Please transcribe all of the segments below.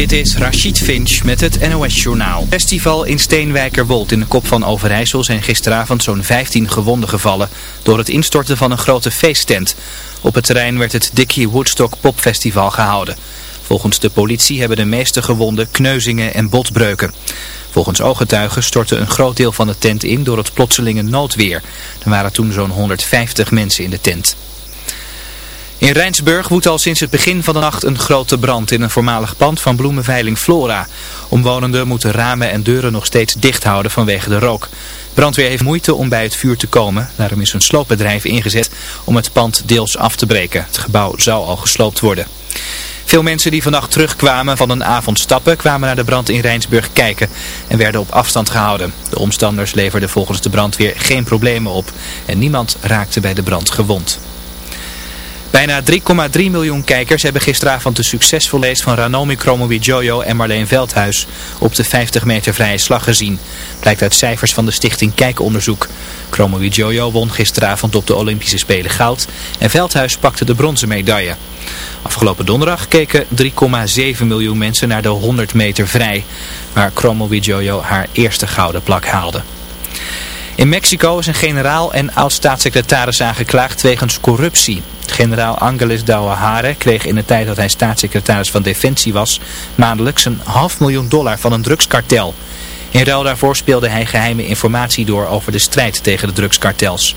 Dit is Rachid Finch met het NOS-journaal. Festival in Steenwijkerwold in de kop van Overijssel zijn gisteravond zo'n 15 gewonden gevallen door het instorten van een grote feesttent. Op het terrein werd het Dickie Woodstock Popfestival gehouden. Volgens de politie hebben de meeste gewonden kneuzingen en botbreuken. Volgens ooggetuigen stortte een groot deel van de tent in door het plotselinge noodweer. Er waren toen zo'n 150 mensen in de tent. In Rijnsburg woedt al sinds het begin van de nacht een grote brand in een voormalig pand van bloemenveiling Flora. Omwonenden moeten ramen en deuren nog steeds dicht houden vanwege de rook. Brandweer heeft moeite om bij het vuur te komen. Daarom is een sloopbedrijf ingezet om het pand deels af te breken. Het gebouw zou al gesloopt worden. Veel mensen die vannacht terugkwamen van een avond stappen kwamen naar de brand in Rijnsburg kijken en werden op afstand gehouden. De omstanders leverden volgens de brandweer geen problemen op en niemand raakte bij de brand gewond. Bijna 3,3 miljoen kijkers hebben gisteravond de succesvolle race van Ranomi Kromowidjojo en Marleen Veldhuis op de 50 meter vrije slag gezien. Blijkt uit cijfers van de stichting Kijkonderzoek. Kromowidjojo won gisteravond op de Olympische Spelen goud en Veldhuis pakte de bronzen medaille. Afgelopen donderdag keken 3,7 miljoen mensen naar de 100 meter vrij, waar Kromowidjojo haar eerste gouden plak haalde. In Mexico is een generaal en oud-staatssecretaris aangeklaagd wegens corruptie. Generaal Angeles Douahare kreeg in de tijd dat hij staatssecretaris van Defensie was maandelijks een half miljoen dollar van een drugskartel. In ruil daarvoor speelde hij geheime informatie door over de strijd tegen de drugskartels.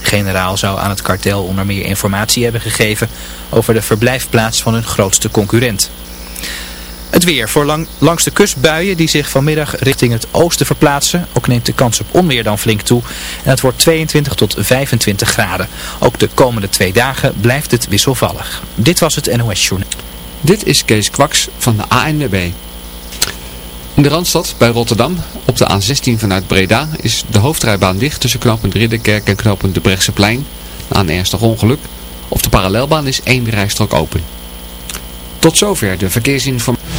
De generaal zou aan het kartel onder meer informatie hebben gegeven over de verblijfplaats van hun grootste concurrent. Het weer voor lang, langs de kust buien die zich vanmiddag richting het oosten verplaatsen. Ook neemt de kans op onweer dan flink toe. En het wordt 22 tot 25 graden. Ook de komende twee dagen blijft het wisselvallig. Dit was het NOS Journal. Dit is Kees Kwaks van de ANWB. In de Randstad bij Rotterdam op de A16 vanuit Breda is de hoofdrijbaan dicht tussen knooppunt Ridderkerk en knooppunt de Brechtseplein. Na een ernstig ongeluk. Op de parallelbaan is één rijstrook open. Tot zover de verkeersinformatie.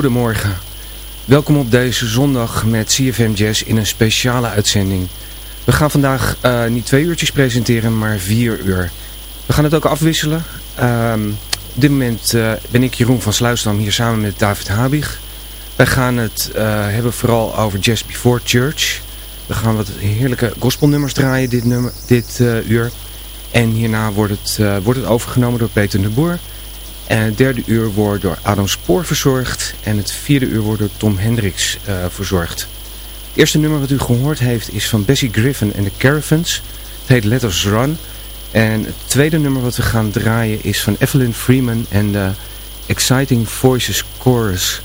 Goedemorgen. Welkom op deze zondag met CFM Jazz in een speciale uitzending. We gaan vandaag uh, niet twee uurtjes presenteren, maar vier uur. We gaan het ook afwisselen. Um, op dit moment uh, ben ik Jeroen van Sluisdam hier samen met David Habig. Wij gaan het uh, hebben vooral over Jazz Before Church. We gaan wat heerlijke gospelnummers draaien dit, nummer, dit uur. En hierna wordt het, wordt het overgenomen door Peter de Boer... En het derde uur wordt door Adam Spoor verzorgd. En het vierde uur wordt door Tom Hendricks uh, verzorgd. Het eerste nummer wat u gehoord heeft is van Bessie Griffin en de Caravans. Het heet Let Us Run. En het tweede nummer wat we gaan draaien is van Evelyn Freeman en de Exciting Voices Chorus.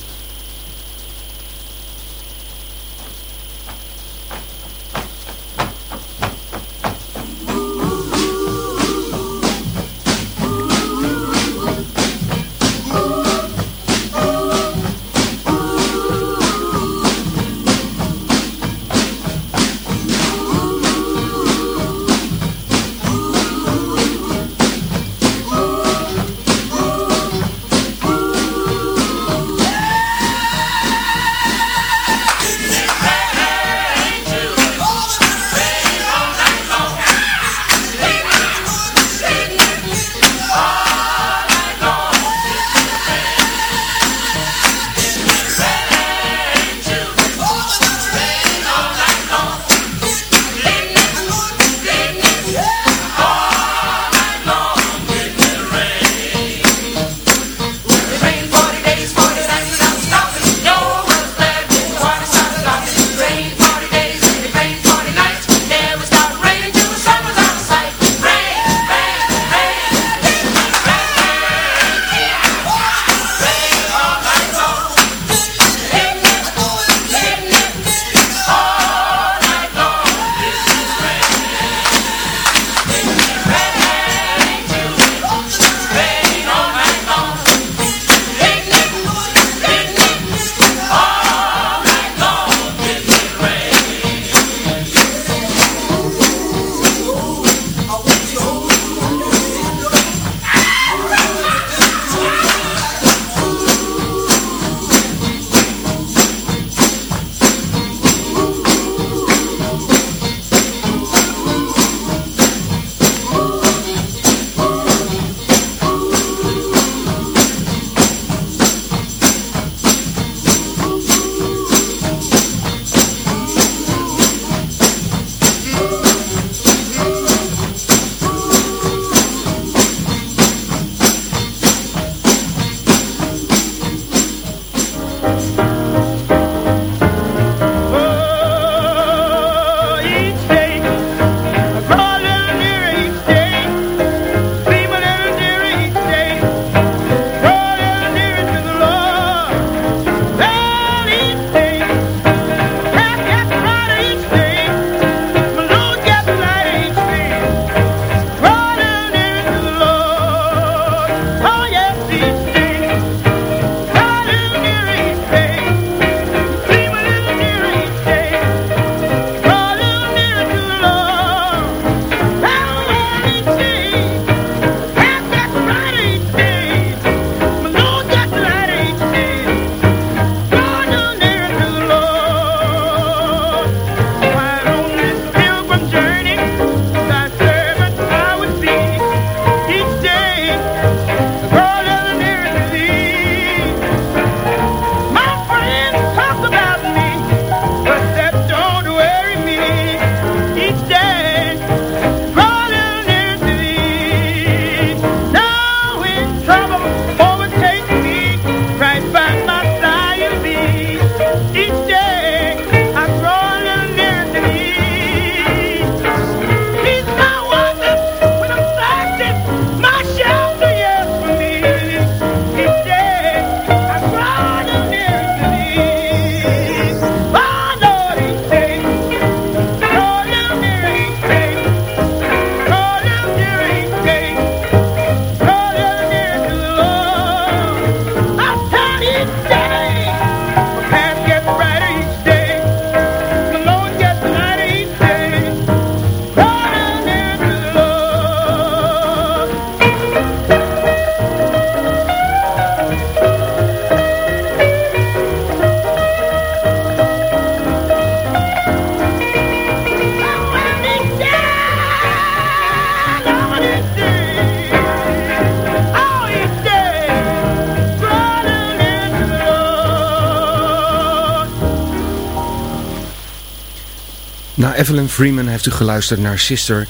Evelyn Freeman heeft u geluisterd naar Sister...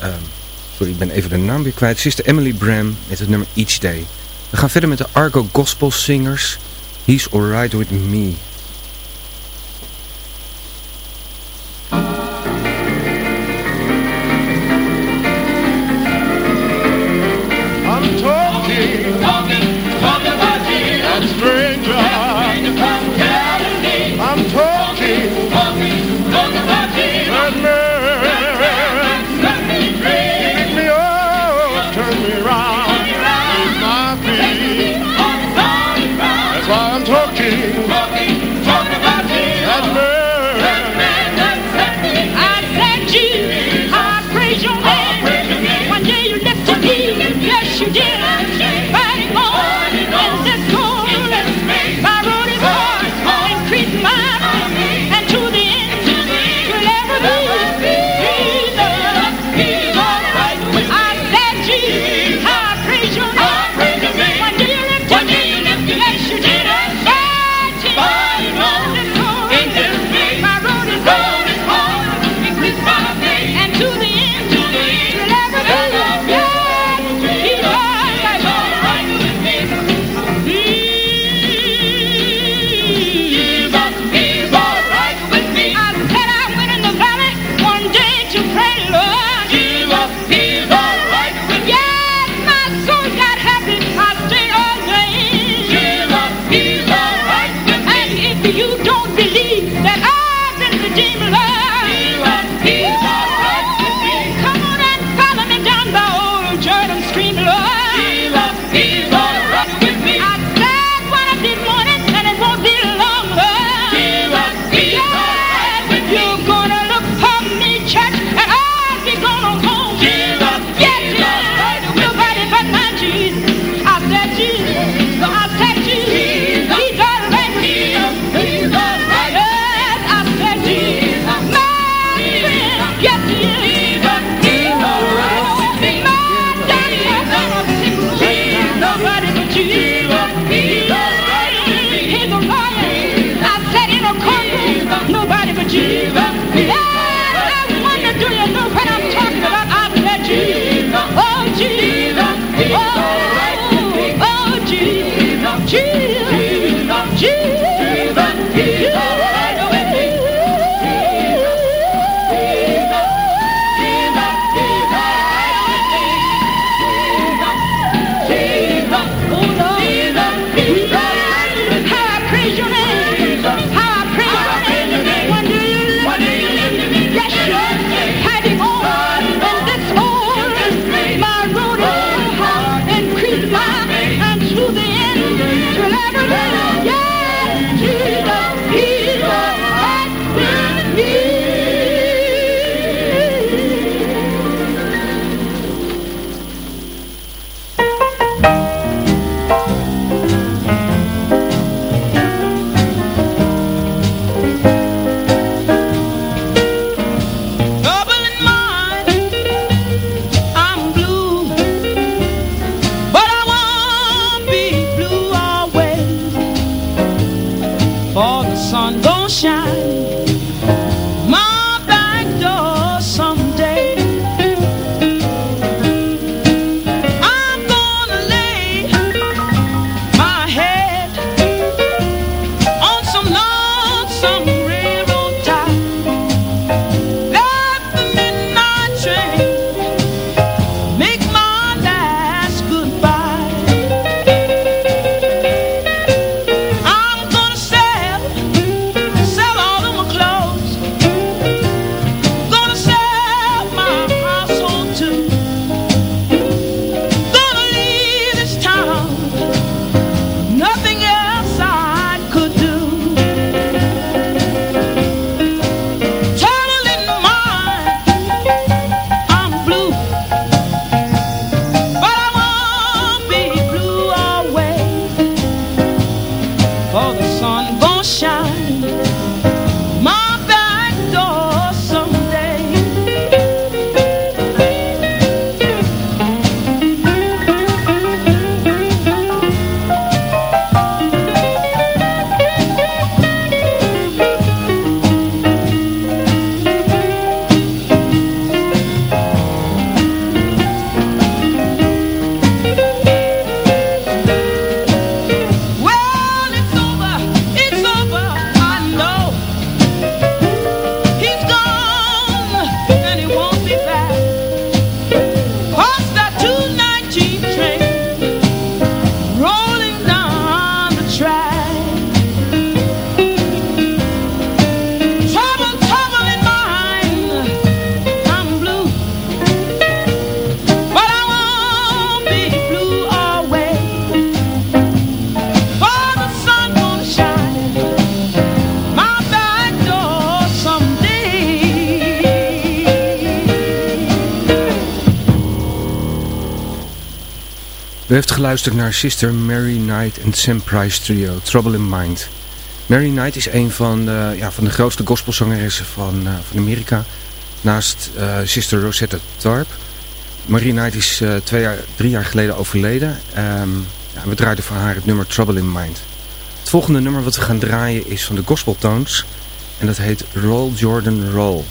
Ehm, sorry, ik ben even de naam weer kwijt. Sister Emily Bram met het nummer Each Day. We gaan verder met de Argo Gospel Singers. He's Alright With Me. U heeft geluisterd naar Sister Mary Knight en Sam Price Trio, Trouble in Mind. Mary Knight is een van de, ja, van de grootste gospelzangeressen van, uh, van Amerika. Naast uh, Sister Rosetta Tharpe. Mary Knight is uh, twee jaar, drie jaar geleden overleden. Um, ja, we draaiden voor haar het nummer Trouble in Mind. Het volgende nummer wat we gaan draaien is van de Gospel Tones. En dat heet Roll Jordan Roll.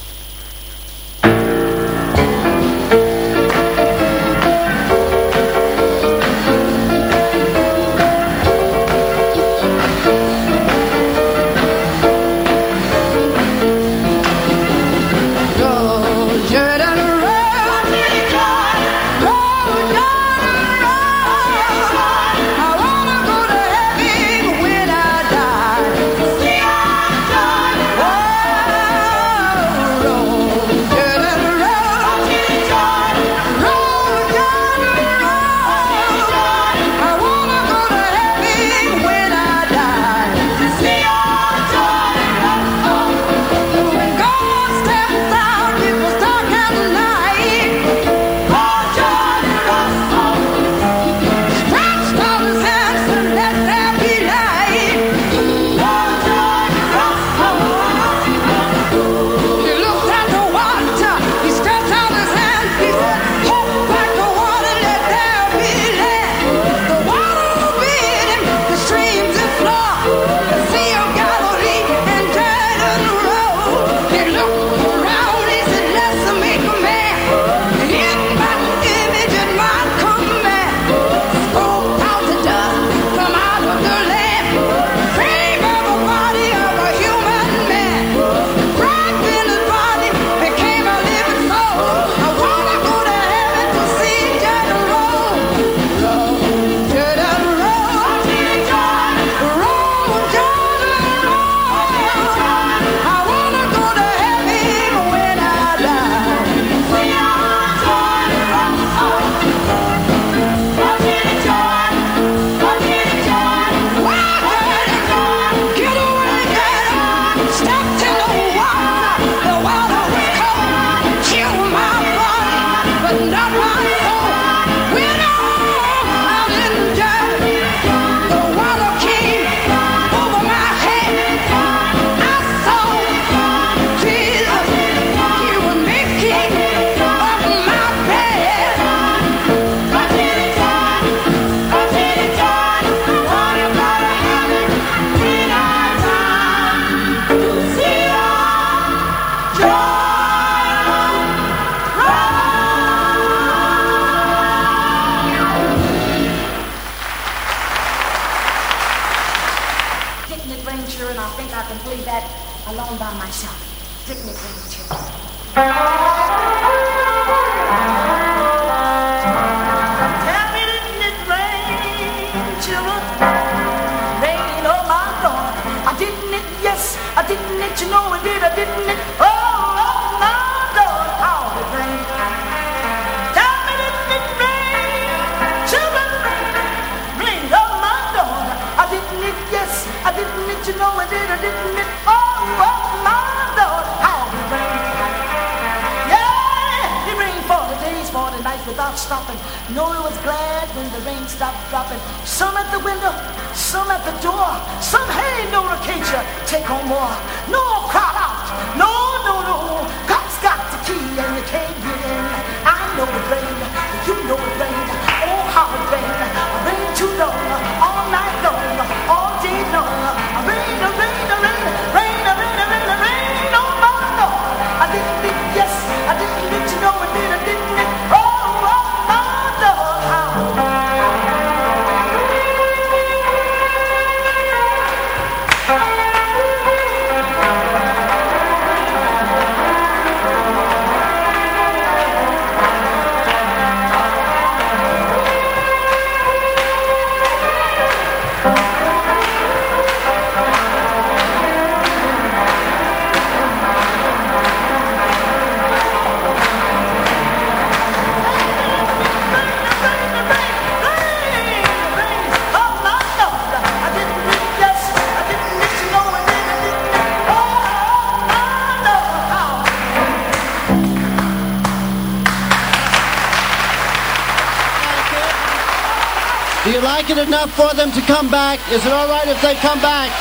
enough for them to come back? Is it all right if they come back?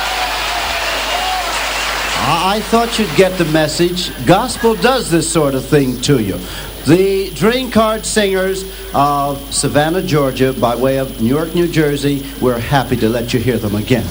I thought you'd get the message. Gospel does this sort of thing to you. The Dream Card Singers of Savannah, Georgia, by way of New York, New Jersey, we're happy to let you hear them again.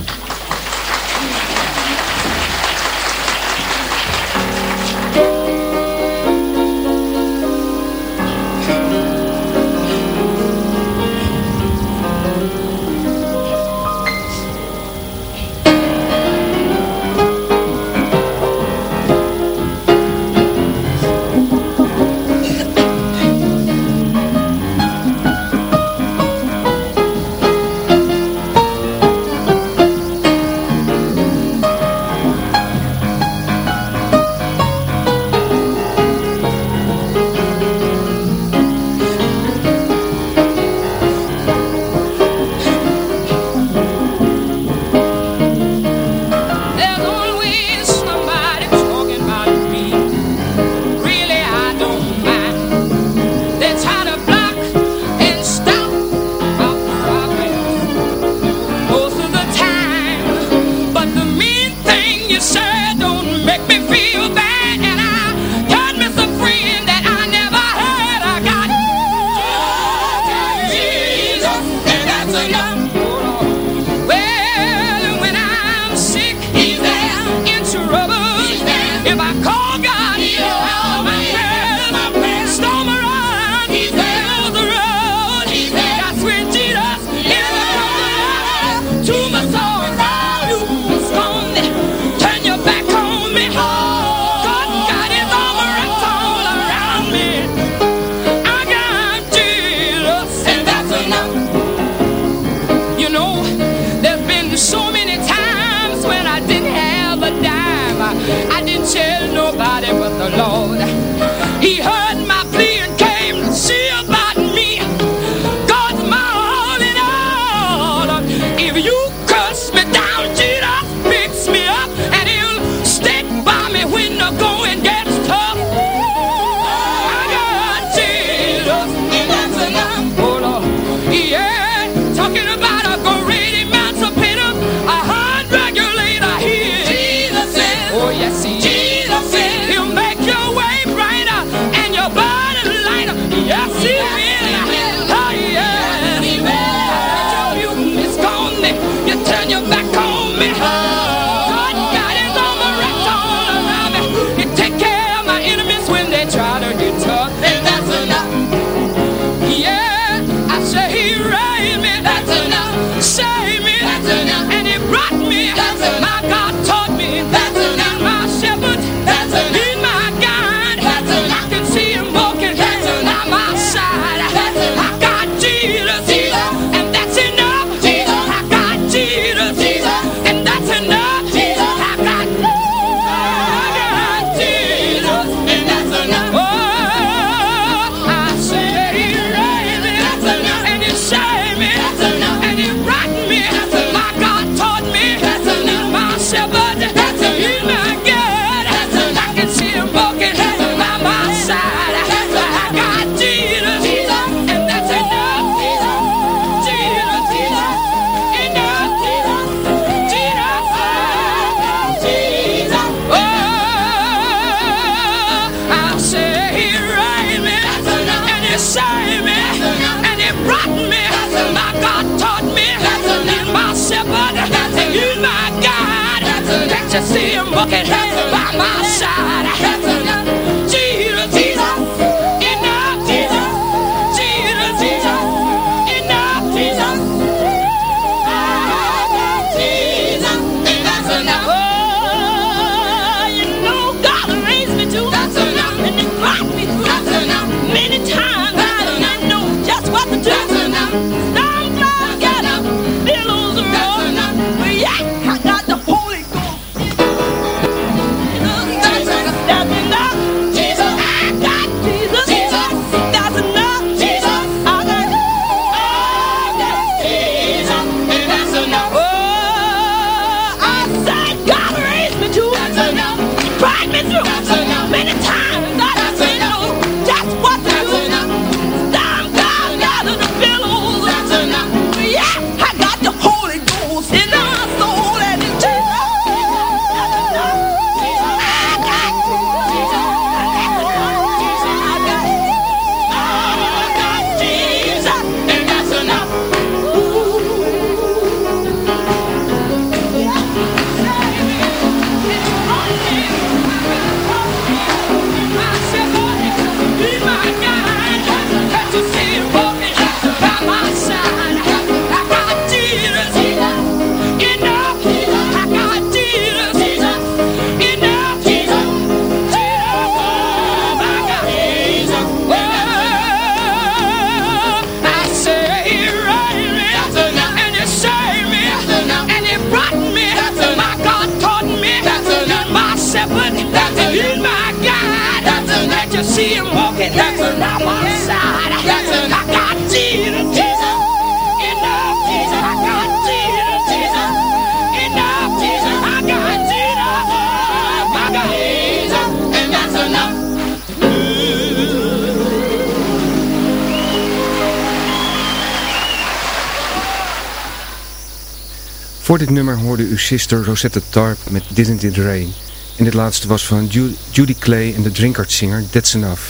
Sister Rosetta Tarp met Didn't It Rain. En dit laatste was van Ju- Judy Clay en de Singer, That's Enough.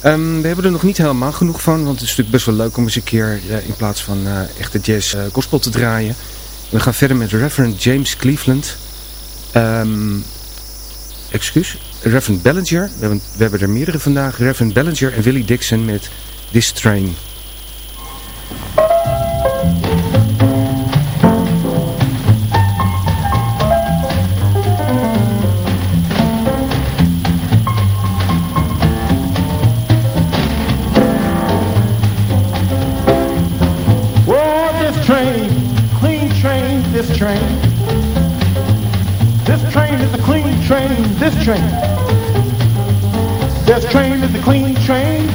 Ehm, we hebben er nog niet helemaal genoeg van, want het is natuurlijk best wel leuk om eens een keer eh, in plaats van eh, echte jazz eh, gospel te draaien. We gaan verder met Reverend James Cleveland. Ehm excuus, Reverend Ballinger. We hebben, we hebben er meerdere vandaag. Reverend Ballinger en Willie Dixon met This Train. Train, this train. Is a clean train, this train. This train is a clean train.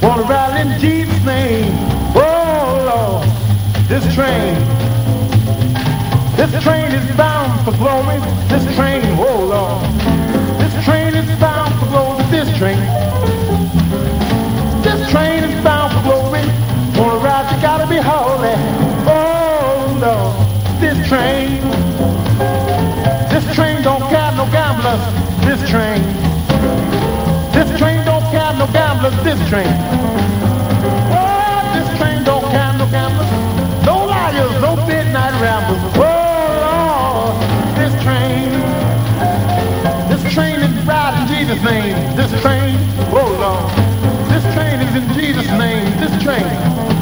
Wanna ride in Jesus' name. Oh Lord, this train. This train is bound for glory. This train, oh Lord. This train is bound for glory. This train. Train. This train don't care no gamblers. This train. This train don't care no gamblers. This train. Oh, this train don't care no gamblers. No liars, no midnight ramblers. Oh Lord, this train. This train is in Jesus' name. This train, oh Lord. This train is in Jesus' name. This train.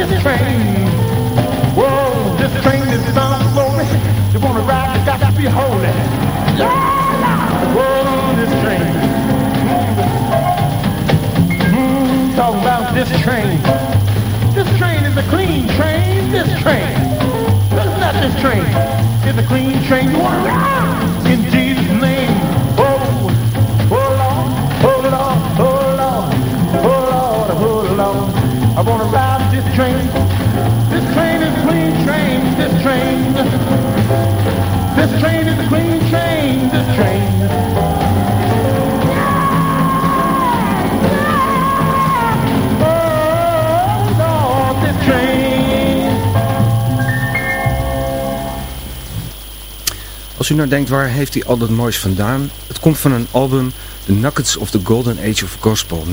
This train. Whoa, this train is bound glory. You wanna ride, you got to be holy. U nou denkt, waar heeft hij al dat moois vandaan? Het komt van een album, The Nuggets of the Golden Age of Gospel, 1945-1958.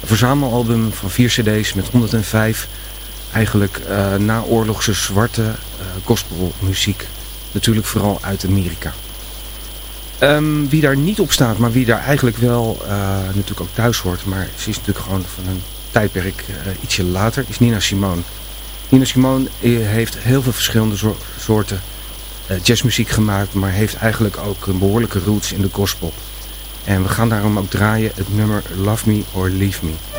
Een verzamelalbum van vier cd's met 105 eigenlijk eh naoorlogse zwarte eh, gospelmuziek. Natuurlijk vooral uit Amerika. Ehm, wie daar niet op staat, maar wie daar eigenlijk wel eh, natuurlijk ook thuis hoort, maar ze is natuurlijk gewoon van een tijdperk ietsje later, is Nina Simone. Nina Simone heeft heel veel verschillende soorten eh, jazzmuziek gemaakt, maar heeft eigenlijk ook een behoorlijke roots in de gospel. En we gaan daarom ook draaien het nummer Love Me or Leave Me.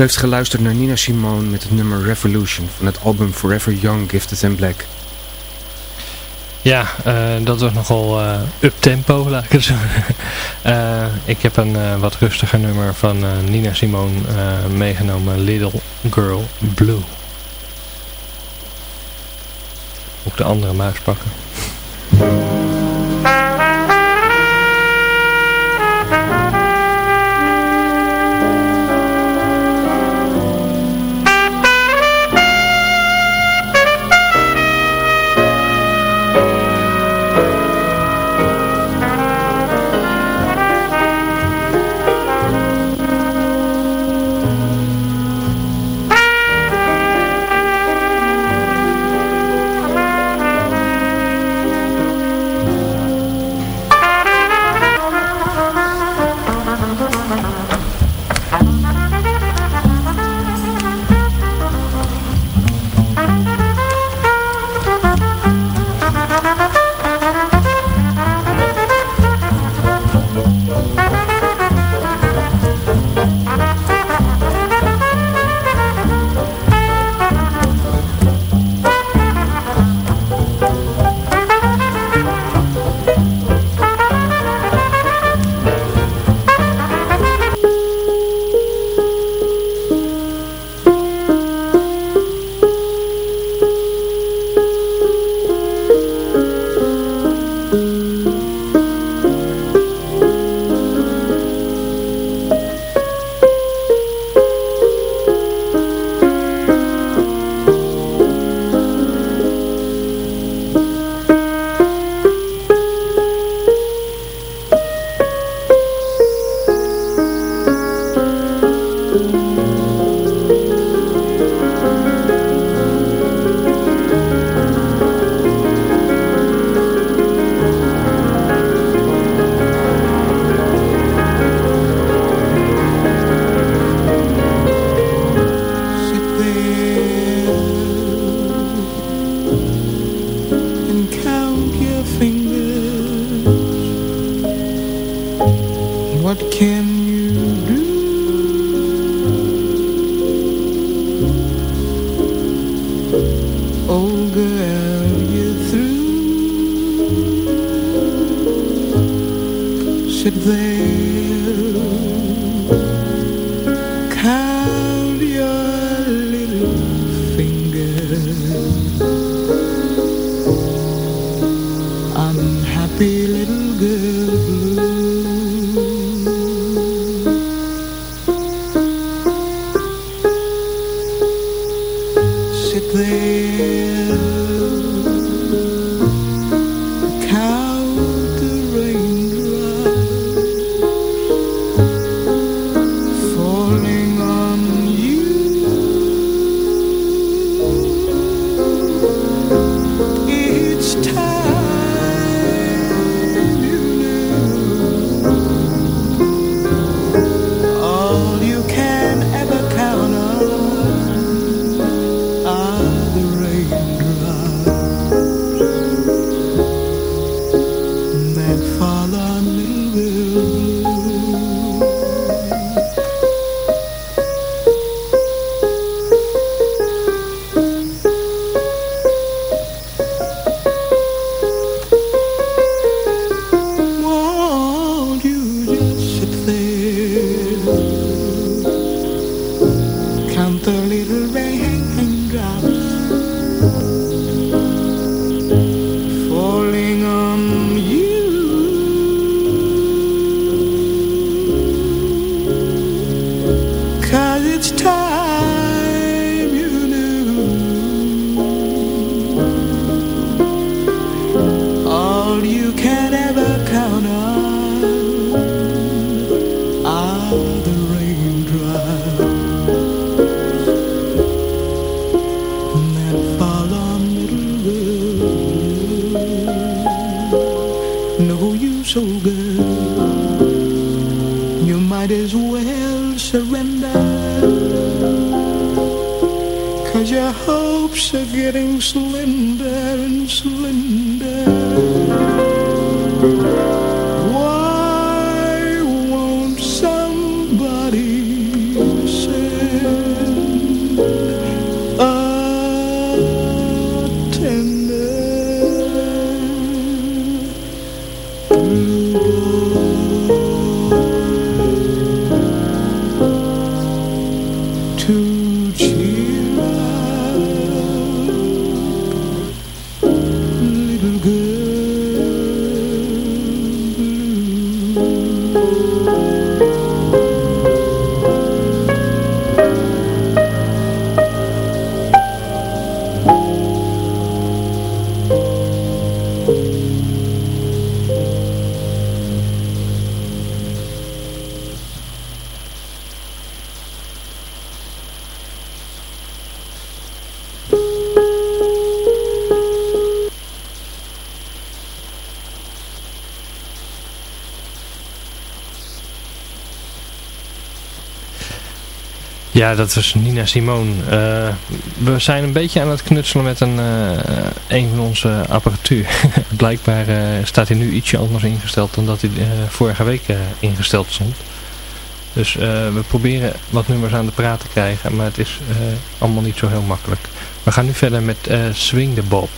U heeft geluisterd naar Nina Simone met het nummer Revolution van het album Forever Young, Gifted and Black. Ja, eh, dat was nogal uh, up-tempo, laat ik het zo uh, Ik heb een wat rustiger nummer van Nina Simone meegenomen, Little Girl Blue. Ook de andere muis pakken. hopes are getting slender and slender. Ja, dat was Nina Simone. Eh, we zijn een beetje aan het knutselen met een, uh, een van onze apparatuur. Blijkbaar uh, staat hij nu ietsje anders ingesteld dan dat hij vorige week ingesteld stond. Dus we proberen wat nummers aan de praat te krijgen, maar het is allemaal niet zo heel makkelijk. We gaan nu verder met Swing the Bob.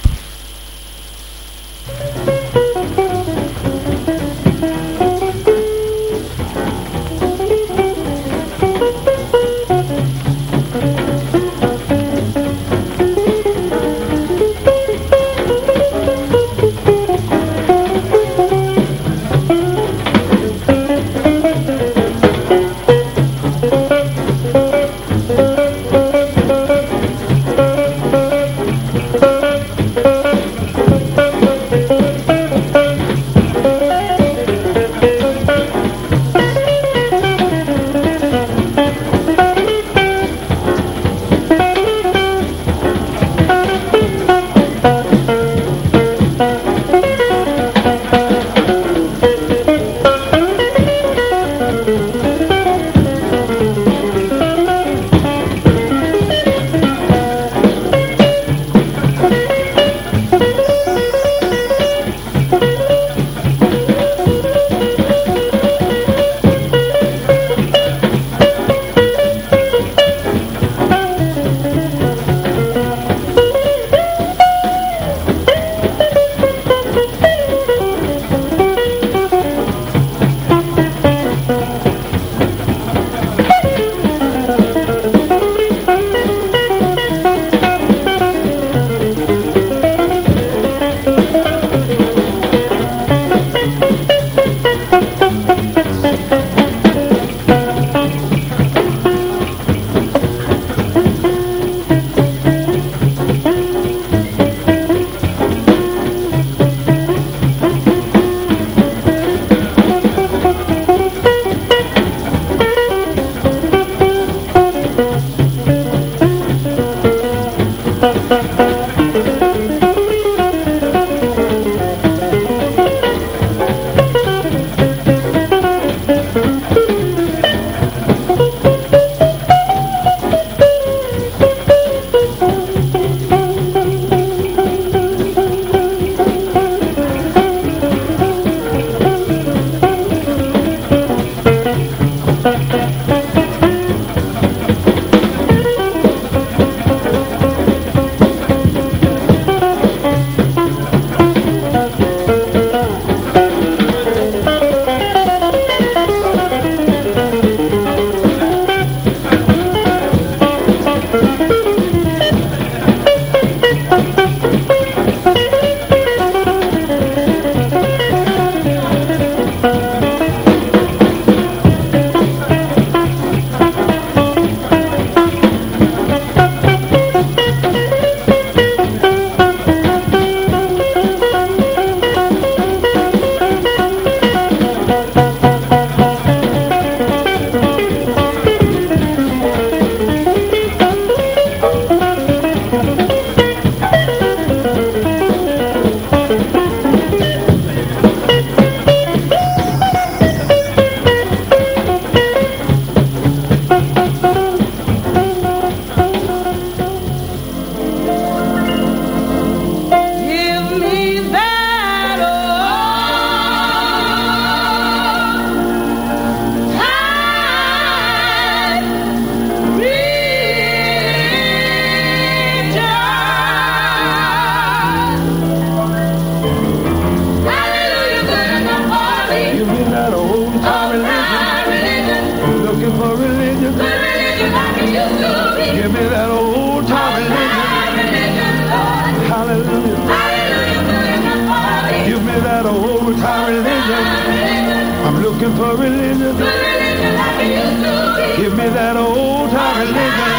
looking for religion. Good religion like it used to be. Give me that old time religion.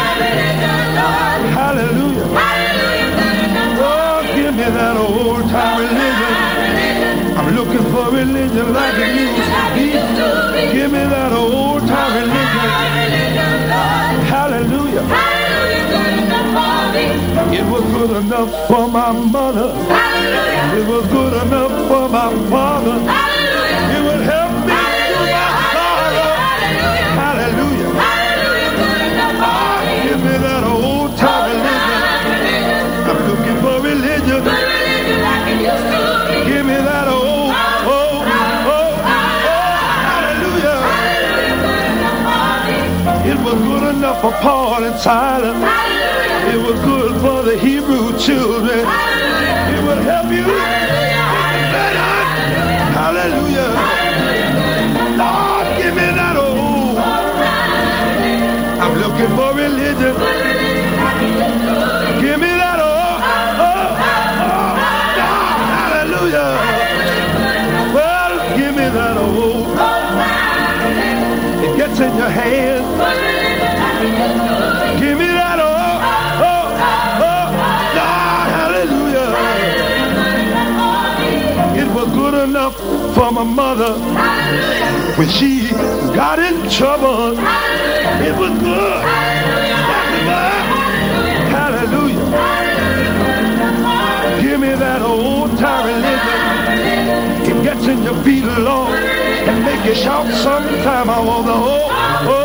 Hallelujah. Hallelujah. Oh, give me that old time religion. I'm looking for religion like it used to be. Give me that old time religion. Hallelujah. It was good enough for my mother. Hallelujah. It was good enough for my father. Hallelujah. For Paul and Silas. It was good for the Hebrew children. It will help you. Better. Hallelujah. Lord, give me that old. I'm looking for religion. Give me that old. Oh, oh, hallelujah. Well, give me that old. It gets in your hand. Give me that. Oh, oh, oh, oh. Ah, Lord, good enough for my mother when she got in trouble. It was good. Hallelujah. Give me that old time religion. It gets in your feet along and make you shout sometime. I want the oh,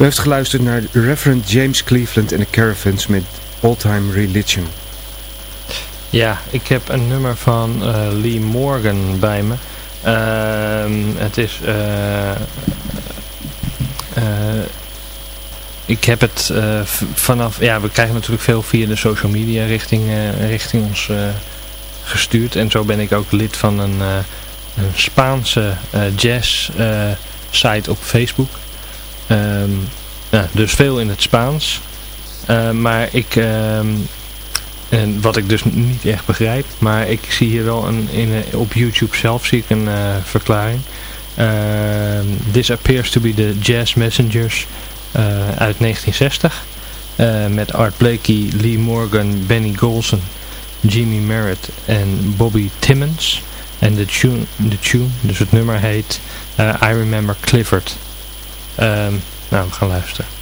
U heeft geluisterd naar Reverend James Cleveland en de Caravans met All Time Religion. Ja, ik heb een nummer van eh, Lee Morgan bij me. Ehm, het is... eh, eh, ik heb het vanaf... Ja, we krijgen natuurlijk veel via de social media richting, richting ons gestuurd. En zo ben ik ook lid van een, een Spaanse jazz site op Facebook. Ehm, dus veel in het Spaans. Eh, maar ik... ehm, en wat ik dus niet echt begrijp. Maar ik zie hier wel een, in, eh, op YouTube zelf zie ik een eh, verklaring. Ehm, this appears to be the Jazz Messengers eh, uit 1960. eh, met Art Blakey, Lee Morgan, Benny Golson, Jimmy Merritt en Bobby Timmons. En de tune, tune dus het nummer heet I Remember Clifford. Ehm, nou, we gaan luisteren.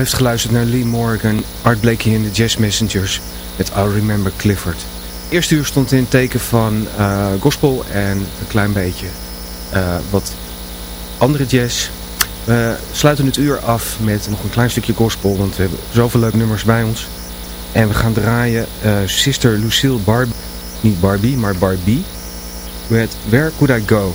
Heeft geluisterd naar Lee Morgan, Art Blakey en de Jazz Messengers met I Remember Clifford. Eerste uur stond in het teken van uh, gospel en een klein beetje uh, wat andere jazz. We sluiten het uur af met nog een klein stukje gospel, want we hebben zoveel leuke nummers bij ons. En we gaan draaien uh, Sister Lucille Barbie, niet Barbie, maar Barbie, met Where Could I Go?